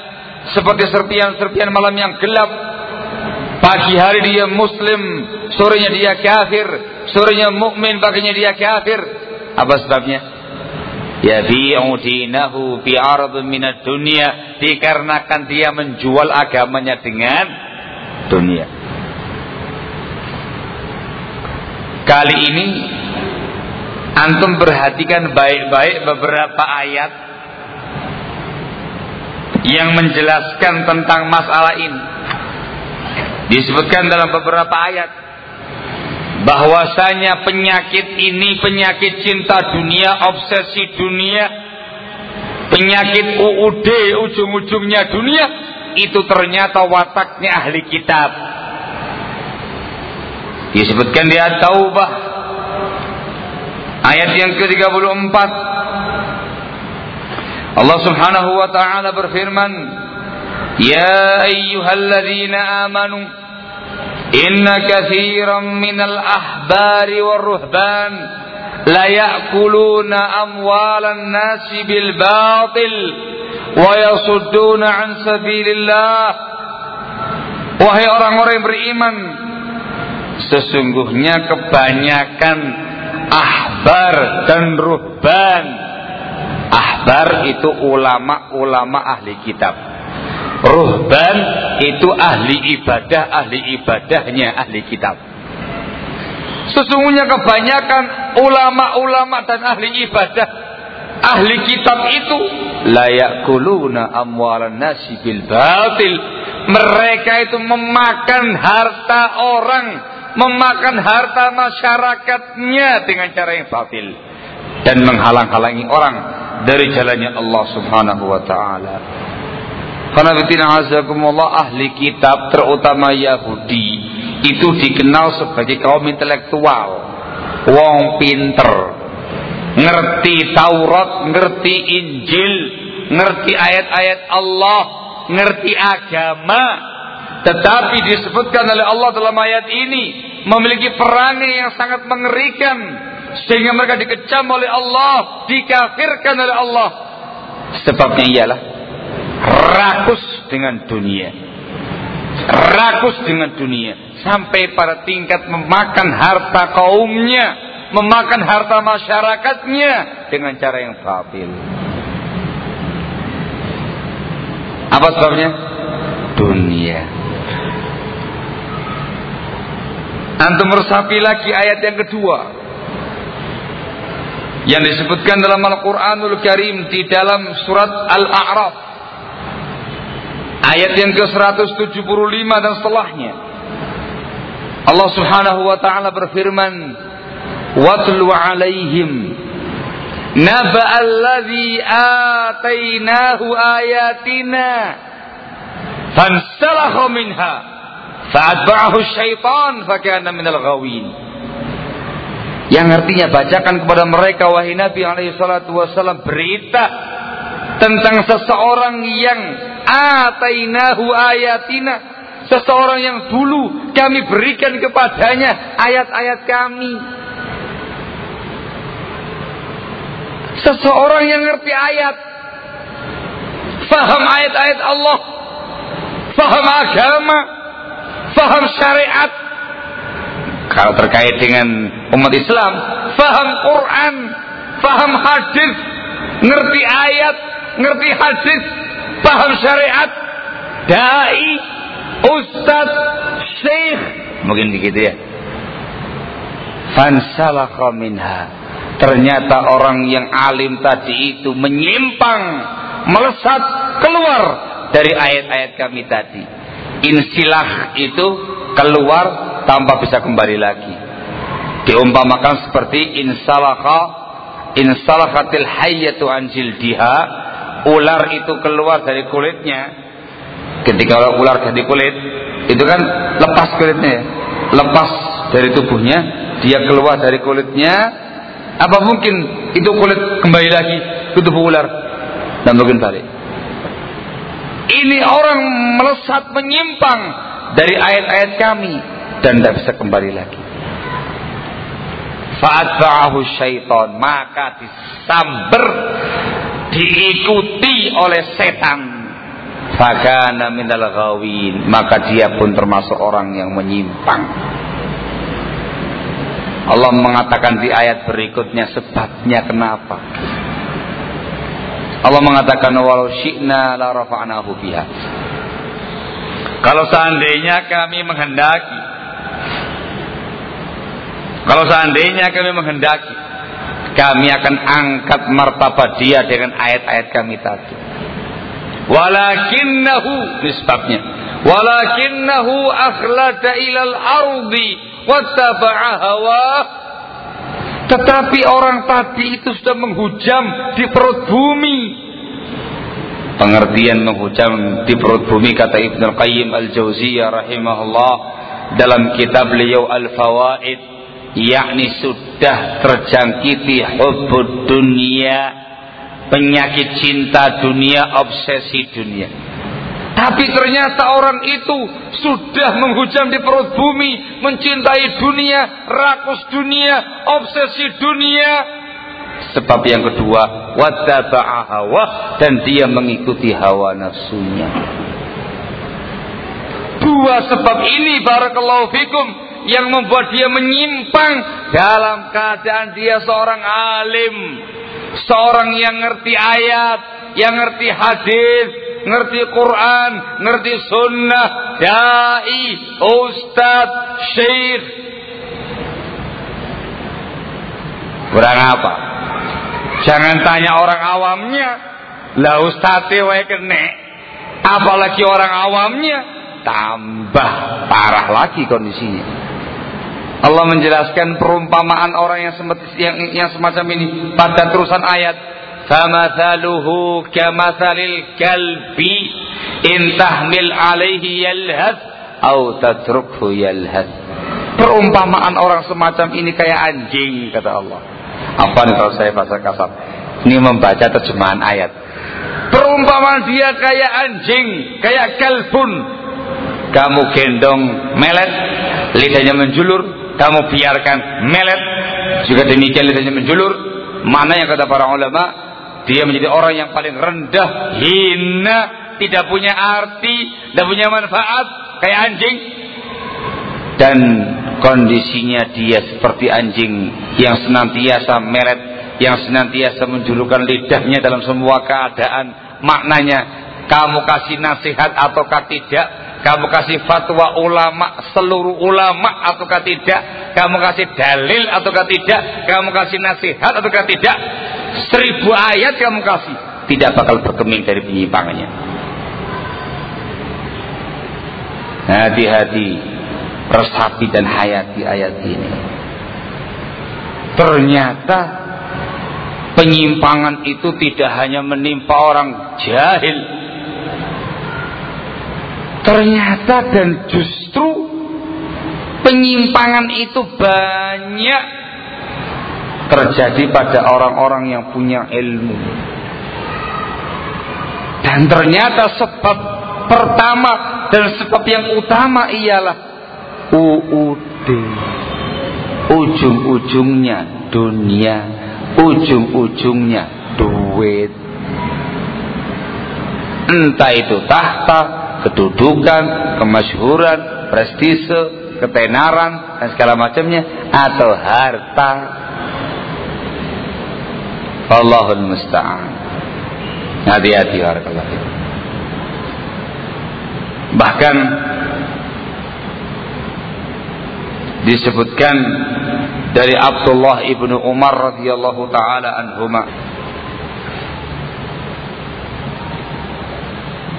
seperti serpian-serpian malam yang gelap, Pagi hari dia muslim, sorenya dia kafir, sorenya mukmin, paginya dia kafir. Apa sebabnya? Yabi'u dinahu bi minat dunia dikarenakan dia menjual agamanya dengan dunia. Kali ini antum perhatikan baik-baik beberapa ayat yang menjelaskan tentang masalah ini. Disebutkan dalam beberapa ayat bahwasanya penyakit ini penyakit cinta dunia, obsesi dunia, penyakit UUD ujung-ujungnya dunia itu ternyata wataknya ahli kitab. Disebutkan di At-Taubah ayat yang ke-34 Allah Subhanahu wa taala berfirman يا أيها الذين آمنوا إن كثيرا من الأحبار والرهبان ليأكلون أموال الناس بالباطل ويصدون عن سبيل الله Wahai orang-orang yang beriman Sesungguhnya kebanyakan Ahbar dan ruhban Ahbar itu ulama-ulama ahli kitab Ruhban itu ahli ibadah, ahli ibadahnya ahli kitab. Sesungguhnya kebanyakan ulama-ulama dan ahli ibadah, ahli kitab itu layak kuluna amwalan nasi bil batil. Mereka itu memakan harta orang, memakan harta masyarakatnya dengan cara yang batil dan menghalang-halangi orang dari jalannya Allah Subhanahu wa taala. Azakumullah ahli kitab terutama Yahudi itu dikenal sebagai kaum intelektual, wong pinter, ngerti Taurat, ngerti Injil, ngerti ayat-ayat Allah, ngerti agama. Tetapi disebutkan oleh Allah dalam ayat ini memiliki perangai yang sangat mengerikan sehingga mereka dikecam oleh Allah, dikafirkan oleh Allah. Sebabnya ialah rakus dengan dunia. Rakus dengan dunia. Sampai pada tingkat memakan harta kaumnya memakan harta masyarakatnya dengan cara yang batil. Apa sebabnya? Dunia. Antum meresapi lagi ayat yang kedua. Yang disebutkan dalam Al-Quranul Karim di dalam surat Al-A'raf Ayat yang ke-175 dan setelahnya. Allah Subhanahu wa taala berfirman, "Watlu 'alaihim naba alladhi atainahu ayatina fansalakha minha fa'atba'ahu syaitan fakana minal ghawin." Yang artinya bacakan kepada mereka wahai Nabi alaihi salatu wasallam berita tentang seseorang yang atainahu ayatina. Seseorang yang dulu kami berikan kepadanya ayat-ayat kami. Seseorang yang ngerti ayat. Faham ayat-ayat Allah. Faham agama. Faham syariat. Kalau terkait dengan umat Islam faham Quran faham hadis ngerti ayat ngerti hadis paham syariat, dai, ustad, syekh, mungkin begitu ya. Fansalakha minha. Ternyata orang yang alim tadi itu menyimpang, melesat keluar dari ayat-ayat kami tadi. Insilah itu keluar tanpa bisa kembali lagi. Diumpamakan seperti insalakha insalakhatil hayyatu anjil diha ular itu keluar dari kulitnya. Ketika ular dari kulit itu kan lepas kulitnya ya? Lepas dari tubuhnya dia keluar dari kulitnya. Apa mungkin itu kulit kembali lagi ke tubuh ular? Dan mungkin balik. Ini orang melesat menyimpang dari ayat-ayat kami dan tidak bisa kembali lagi. Fa'atba'ahu syaitan maka disamber diikuti oleh setan. fakana minal ghawin. Maka dia pun termasuk orang yang menyimpang. Allah mengatakan di ayat berikutnya sebabnya kenapa? Allah mengatakan walau syi'na la rafa'nahu biha. Kalau seandainya kami menghendaki kalau seandainya kami menghendaki kami akan angkat martabat dia dengan ayat-ayat kami tadi. Walakinnahu nisbatnya walakinnahu akhlada ilal ardi wattaba'a hawa. Tetapi orang tadi itu sudah menghujam di perut bumi. Pengertian menghujam di perut bumi kata Ibnu Qayyim Al-Jauziyah rahimahullah dalam kitab beliau Al-Fawaid yakni sudah terjangkiti hubbud dunia penyakit cinta dunia, obsesi dunia. Tapi ternyata orang itu sudah menghujam di perut bumi, mencintai dunia, rakus dunia, obsesi dunia. Sebab yang kedua, hawa dan dia mengikuti hawa nafsunya. Dua sebab ini barakallahu fikum yang membuat dia menyimpang dalam keadaan dia seorang alim, Seorang yang ngerti ayat, yang ngerti hadis, ngerti Quran, ngerti sunnah, dai, ustad, syekh. Kurang apa? Jangan tanya orang awamnya. Lah ustadz wae kene. Apalagi orang awamnya tambah parah lagi kondisinya. Allah menjelaskan perumpamaan orang yang, yang, yang semacam ini pada terusan ayat. Famathaluhu kamathalil kalbi in tahmil alaihi yalhad au tatrukhu yalhad perumpamaan orang semacam ini kayak anjing kata Allah. Apa nih kalau saya bahasa kasar? Ini membaca terjemahan ayat. Perumpamaan dia kayak anjing kayak kalbun. Kamu gendong melet lidahnya menjulur kamu biarkan melet. Juga demikian lidahnya menjulur. Mana yang kata para ulama dia menjadi orang yang paling rendah hina tidak punya arti tidak punya manfaat kayak anjing. Dan kondisinya dia seperti anjing yang senantiasa melet yang senantiasa menjulurkan lidahnya dalam semua keadaan. Maknanya kamu kasih nasihat ataukah tidak kamu kasih fatwa ulama seluruh ulama ataukah tidak? Kamu kasih dalil ataukah tidak? Kamu kasih nasihat ataukah tidak? Seribu ayat kamu kasih. Tidak bakal berkeming dari penyimpangannya. Hati-hati resapi dan hayati ayat ini. Ternyata penyimpangan itu tidak hanya menimpa orang jahil Ternyata dan justru penyimpangan itu banyak terjadi pada orang-orang yang punya ilmu. Dan ternyata sebab pertama dan sebab yang utama ialah UUD. Ujung-ujungnya dunia, ujung-ujungnya duit. Entah itu tahta, kedudukan, kemasyhuran, prestise, ketenaran dan segala macamnya atau harta. Allahul musta'an. Hati-hati barakallahu Bahkan disebutkan dari Abdullah ibnu Umar radhiyallahu taala anhuma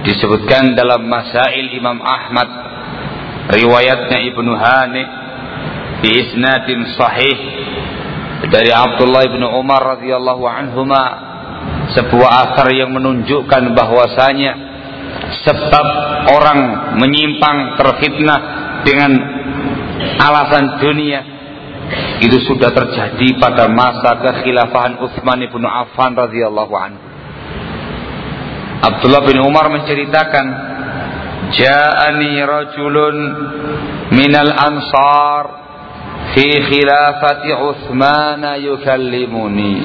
disebutkan dalam Masail Imam Ahmad. Riwayatnya Ibnu Hani di isnadin sahih dari Abdullah bin Umar radhiyallahu anhuma sebuah asar yang menunjukkan bahwasanya sebab orang menyimpang terfitnah dengan alasan dunia itu sudah terjadi pada masa kekhilafahan Utsman bin Affan radhiyallahu anhu Abdullah bin Umar menceritakan Ja'ani rajulun minal ansar fi khilafati Uthman yukallimuni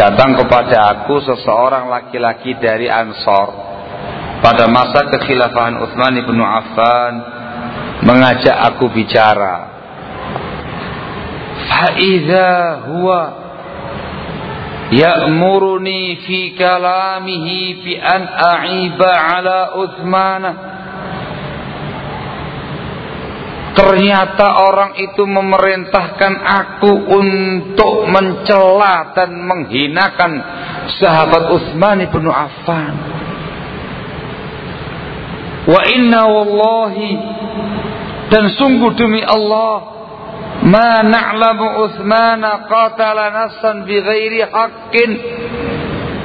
Datang kepada aku seseorang laki-laki dari Ansar pada masa kekhilafahan Utsman bin Affan mengajak aku bicara. Fa'idha huwa fi kalamihi fi an a'iba ala Utsman. Ternyata orang itu memerintahkan aku untuk mencela dan menghinakan sahabat Utsman bin Affan. Wa inna wallahi dan sungguh demi Allah ma na'lamu Utsman qatala nafsan bighairi haqqin.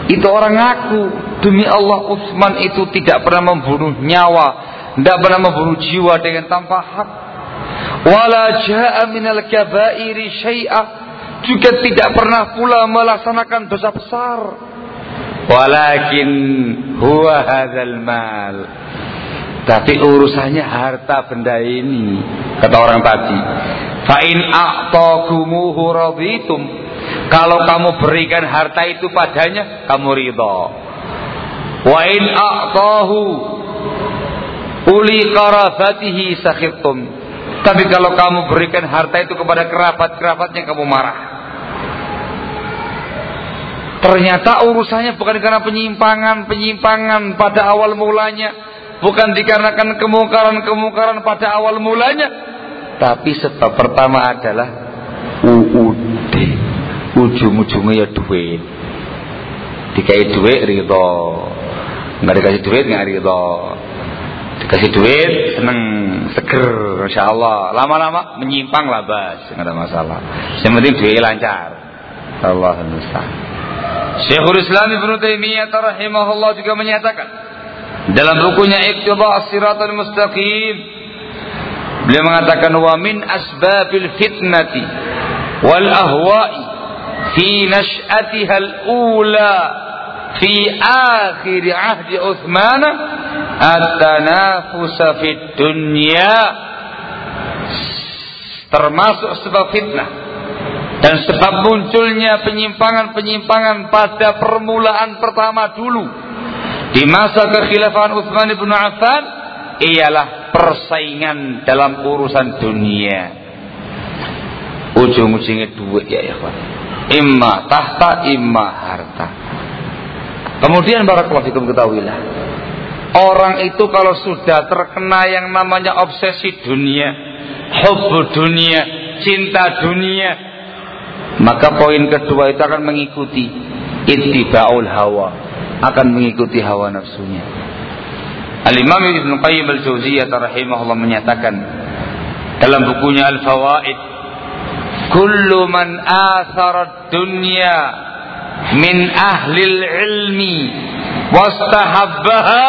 Itu orang ngaku demi Allah Utsman itu tidak pernah membunuh nyawa tidak pernah membunuh jiwa dengan tanpa hak. Wala jaa minal kabairi syai'ah juga tidak pernah pula melaksanakan dosa besar. Walakin huwa hadzal mal. Tapi urusannya harta benda ini kata orang tadi. Fa in a'taqumuhu raditum. Kalau kamu berikan harta itu padanya, kamu ridha. Wa in a'tahu uli qarafatihi sakhittum. Tapi kalau kamu berikan harta itu kepada kerabat-kerabatnya kamu marah. Ternyata urusannya bukan karena penyimpangan-penyimpangan pada awal mulanya bukan dikarenakan kemungkaran-kemungkaran pada awal mulanya tapi sebab pertama adalah UUD ujung-ujungnya ya duit. Dikasih duit ridho. Nggak dikasih duit nggak ridho. Dikasih duit seneng seger insya Allah lama-lama menyimpang lah bas nggak ada masalah. Yang penting duit lancar. Allah Syekhul Islam Ibn Taimiyah rahimahullah juga menyatakan dalam bukunya Iqtida As-Siratal Mustaqim beliau mengatakan wa min asbabil fitnati wal ahwa'i fi nash'atiha al-ula fi akhir ahdi Uthman at-tanafus fid dunya. Termasuk sebab fitnah dan sebab munculnya penyimpangan-penyimpangan pada permulaan pertama dulu di masa kekhilafahan Utsman bin Affan ialah persaingan dalam urusan dunia. Ujung-ujungnya duit ya ikhwan. Imma tahta, imma harta. Kemudian barakallahu fikum ketahuilah. Orang itu kalau sudah terkena yang namanya obsesi dunia, hubbu dunia, cinta dunia, maka poin kedua itu akan mengikuti ittiba'ul hawa akan mengikuti hawa nafsunya. Al-Imam Ibn Qayyim Al-Jauziyah rahimahullah menyatakan dalam bukunya Al-Fawaid kullu man athara dunya min ahli ilmi wastahabbaha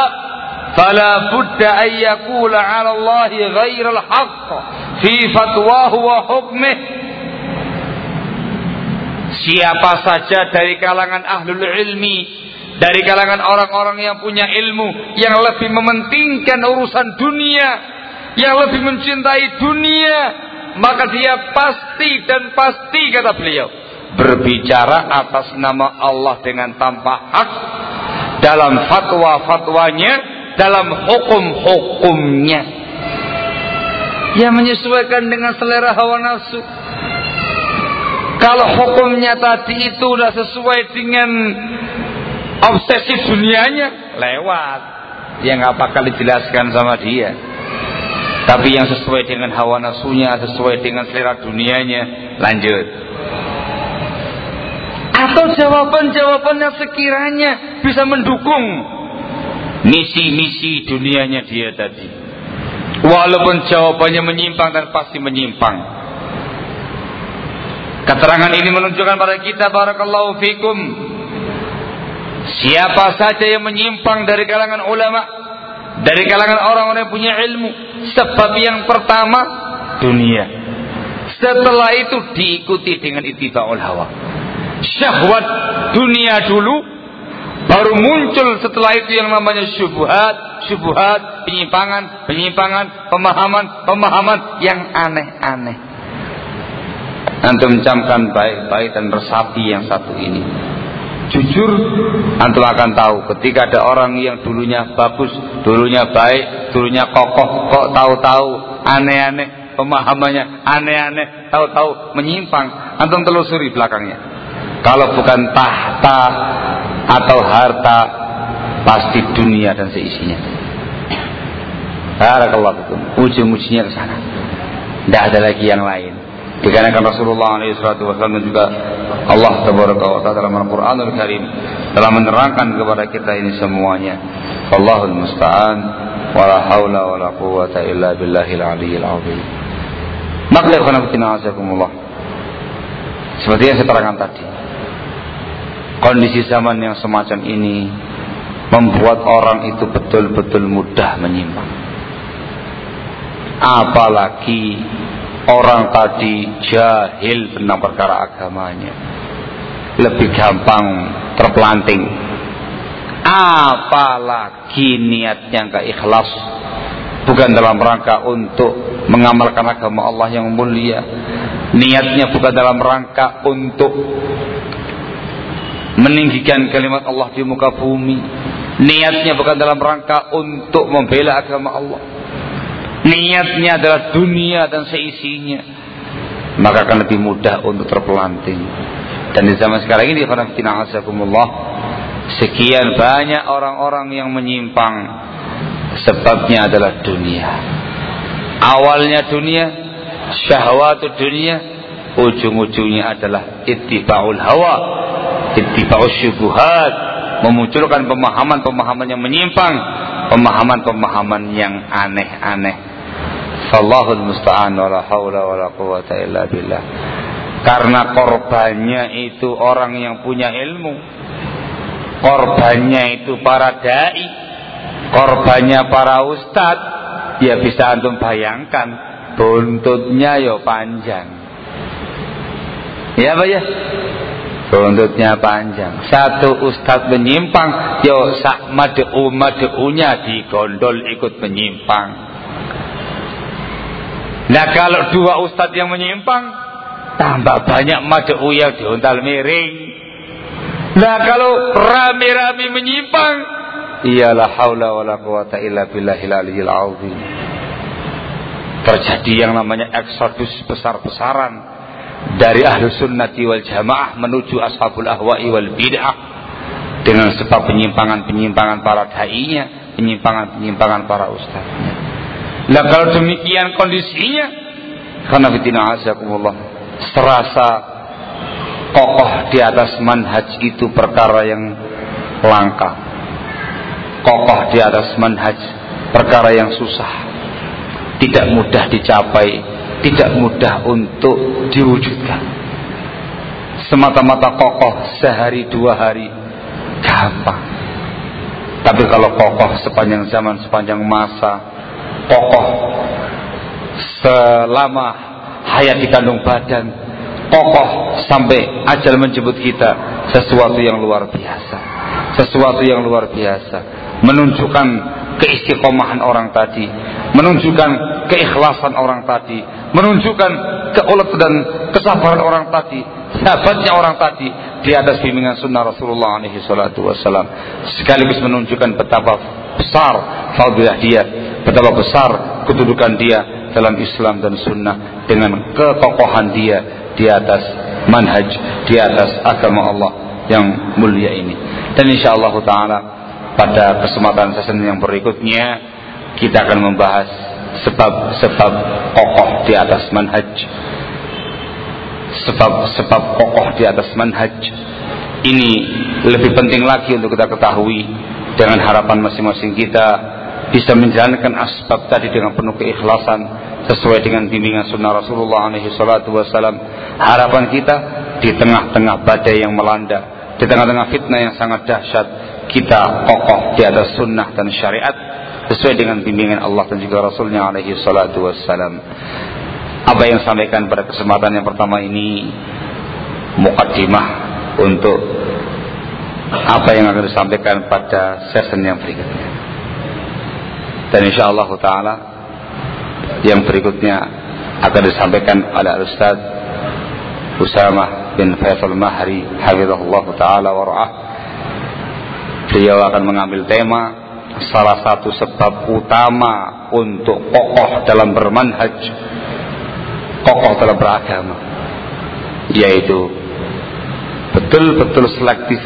fala budda an yaqula 'ala Allah ghayra al-haqq fi fatwahu wa hukmih Siapa saja dari kalangan ahlul ilmi dari kalangan orang-orang yang punya ilmu yang lebih mementingkan urusan dunia yang lebih mencintai dunia maka dia pasti dan pasti kata beliau berbicara atas nama Allah dengan tanpa hak dalam fatwa-fatwanya dalam hukum-hukumnya. Yang menyesuaikan dengan selera hawa nafsu. Kalau hukumnya tadi itu sudah sesuai dengan obsesi dunianya. Lewat. Dia nggak bakal dijelaskan sama dia. Tapi yang sesuai dengan hawa nafsunya sesuai dengan selera dunianya lanjut. Atau jawaban-jawaban yang sekiranya bisa mendukung misi-misi dunianya dia tadi. Walaupun jawabannya menyimpang dan pasti menyimpang. Keterangan ini menunjukkan pada kita barakallahu fikum Siapa saja yang menyimpang dari kalangan ulama, dari kalangan orang-orang yang punya ilmu, sebab yang pertama dunia. Setelah itu diikuti dengan itiba'ul hawa. Syahwat dunia dulu baru muncul setelah itu yang namanya syubhat, syubhat, penyimpangan, penyimpangan, pemahaman, pemahaman yang aneh-aneh. Antum camkan baik-baik dan resapi yang satu ini. Jujur antum akan tahu ketika ada orang yang dulunya bagus dulunya baik dulunya kokoh kok tahu-tahu aneh-aneh pemahamannya aneh-aneh tahu-tahu menyimpang antum telusuri belakangnya. Kalau bukan tahta atau harta pasti dunia dan seisinya. Barakallahu ujung-ujungnya ke sana. Tidak ada lagi yang lain dikarenakan Rasulullah SAW juga Allah Taala dalam Al-Quranul Karim telah menerangkan kepada kita ini semuanya. Allahul Musta'an wala haula wala quwata illa billahil aliyyil azim. Maka azakumullah. Seperti yang saya terangkan tadi. Kondisi zaman yang semacam ini membuat orang itu betul-betul mudah menyimpang. Apalagi orang tadi jahil tentang perkara agamanya. Lebih gampang terpelanting. Apalagi niatnya nggak ikhlas. Bukan dalam rangka untuk mengamalkan agama Allah yang mulia. Niatnya bukan dalam rangka untuk meninggikan kalimat Allah di muka bumi. Niatnya bukan dalam rangka untuk membela agama Allah niatnya adalah dunia dan seisinya. Maka akan lebih mudah untuk terpelanting. Dan di zaman sekarang ini sekian banyak orang-orang yang menyimpang. Sebabnya adalah dunia. Awalnya dunia syahwat dunia ujung-ujungnya adalah ittiba'ul hawa ittiba'ul syubuhat memunculkan pemahaman-pemahaman yang menyimpang pemahaman-pemahaman yang aneh-aneh Allahul musta'an wala haula wala quwata illa billah. Karena korbannya itu orang yang punya ilmu. Korbannya itu para dai. Korbannya para ustad. Ya bisa antum bayangkan buntutnya yo panjang. Ya Pak ya? Buntutnya panjang. Satu ustad menyimpang, yo sak madeu madeunya digondol ikut menyimpang. Nah kalau dua ustadz yang menyimpang tambah banyak mad'u yang diuntal miring. Nah kalau rame-rame menyimpang iyalah haula wala quwata illa billahil aliyil. Terjadi yang namanya eksodus besar-besaran dari ahlu sunnati wal jamaah menuju ashabul ahwa'i wal bid'ah dengan sebab penyimpangan-penyimpangan para dai-nya, penyimpangan-penyimpangan para ustadznya. Lah kalau demikian kondisinya karena fitina azakumullah serasa kokoh di atas manhaj itu perkara yang langka. Kokoh di atas manhaj perkara yang susah. Tidak mudah dicapai, tidak mudah untuk diwujudkan. Semata-mata kokoh sehari dua hari gampang. Tapi kalau kokoh sepanjang zaman, sepanjang masa, kokoh selama hayat di kandung badan kokoh sampai ajal menjemput kita sesuatu yang luar biasa sesuatu yang luar biasa. Menunjukkan keistiqomahan orang tadi menunjukkan keikhlasan orang tadi menunjukkan keulet dan kesabaran orang tadi sahabatnya orang tadi di atas bimbingan sunnah Rasulullah alaihi salatu wasallam sekaligus menunjukkan betapa besar fadilah dia betapa besar kedudukan dia dalam Islam dan Sunnah. Dengan kekokohan dia di atas manhaj di atas agama Allah yang mulia ini. Dan insya Allah Taala pada kesempatan sesi yang berikutnya kita akan membahas sebab-sebab kokoh di atas manhaj. Sebab-sebab kokoh di atas manhaj. Ini lebih penting lagi untuk kita ketahui dengan harapan masing-masing kita bisa menjalankan asbab tadi dengan penuh keikhlasan sesuai dengan bimbingan sunnah Rasulullah alaihi salatu wasallam. Harapan kita di tengah-tengah badai yang melanda, di tengah-tengah fitnah yang sangat dahsyat, kita kokoh di atas sunnah dan syariat sesuai dengan bimbingan Allah dan juga Rasulnya alaihi salatu wassalam. Apa yang sampaikan pada kesempatan yang pertama ini mukaddimah untuk apa yang akan disampaikan pada sesi yang berikutnya. Dan insya Allah Taala yang berikutnya akan disampaikan oleh Ustaz Usama bin Faisal Mahri hafizahullah taala wa ra'ah. Beliau akan mengambil tema salah satu sebab utama untuk kokoh dalam bermanhaj, kokoh dalam beragama, yaitu betul-betul selektif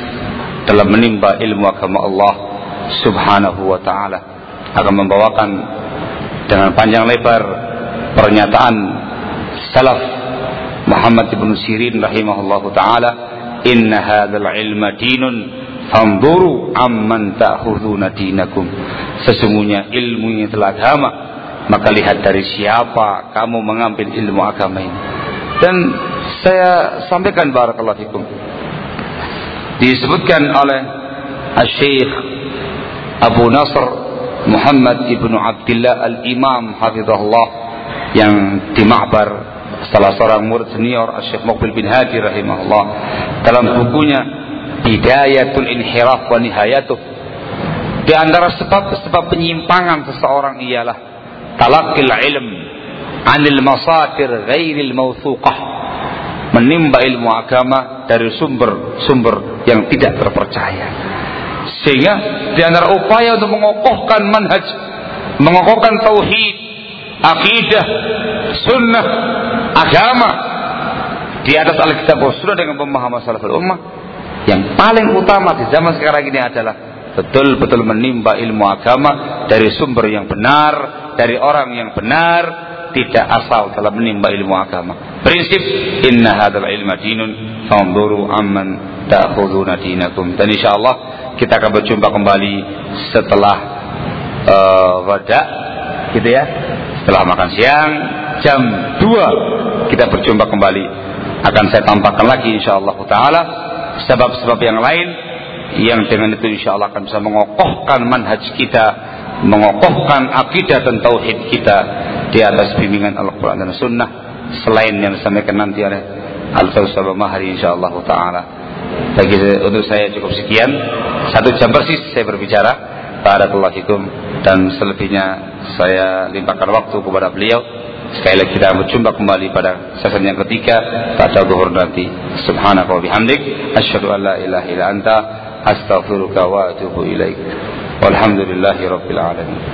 dalam menimba ilmu agama Allah Subhanahu wa taala akan membawakan dengan panjang lebar pernyataan salaf Muhammad ibn Sirin rahimahullahu taala inna hadzal ilma dinun fanzuru amman ta'khuduna dinakum. Sesungguhnya ilmu ini telah agama maka lihat dari siapa kamu mengambil ilmu agama ini. Dan saya sampaikan barakallahu fikum. Disebutkan oleh Syekh Abu Nasr Muhammad ibnu Abdullah al-Imam hafizahullah yang di Ma'bar salah seorang murid senior Syekh Muqbil bin Hadi rahimahullah dalam bukunya Bidayatul Inhiraf wa Nihayatuh di antara sebab-sebab penyimpangan seseorang ialah talakil ilm anil masadir ghairil mawthuqah menimba ilmu agama dari sumber-sumber yang tidak terpercaya. Sehingga di antara upaya untuk mengokohkan manhaj, mengokohkan tauhid, akidah, sunnah, agama di atas Alkitab Sunnah dengan pemahaman salaful ummah yang paling utama di zaman sekarang ini adalah betul-betul menimba ilmu agama dari sumber yang benar, dari orang yang benar, tidak asal dalam menimba ilmu agama. Prinsip inna hadzal ilma dinun fanzuru amman ta'khuduna dinakum. Dan insyaallah kita akan berjumpa kembali setelah uh, wada gitu ya. Setelah makan siang jam 2 kita berjumpa kembali. Akan saya tampakkan lagi insyaallah taala sebab-sebab yang lain yang dengan itu insyaallah akan bisa mengokohkan manhaj kita mengokohkan akidah dan tauhid kita di atas bimbingan Al-Quran dan Sunnah selain yang disampaikan nanti oleh Al-Fawz Mahari insyaallah ta'ala bagi untuk saya cukup sekian. Satu jam persis saya berbicara. Barakallahu fikum. Dan selebihnya saya limpahkan waktu kepada beliau. Sekali lagi kita berjumpa kembali pada sesi yang ketiga. Pada zuhur nanti. Subhanaka wa bihamdik. Asyhadu an la ilaha illa anta. Astaghfiruka wa atubu ilaik. Walhamdulillahi rabbil alamin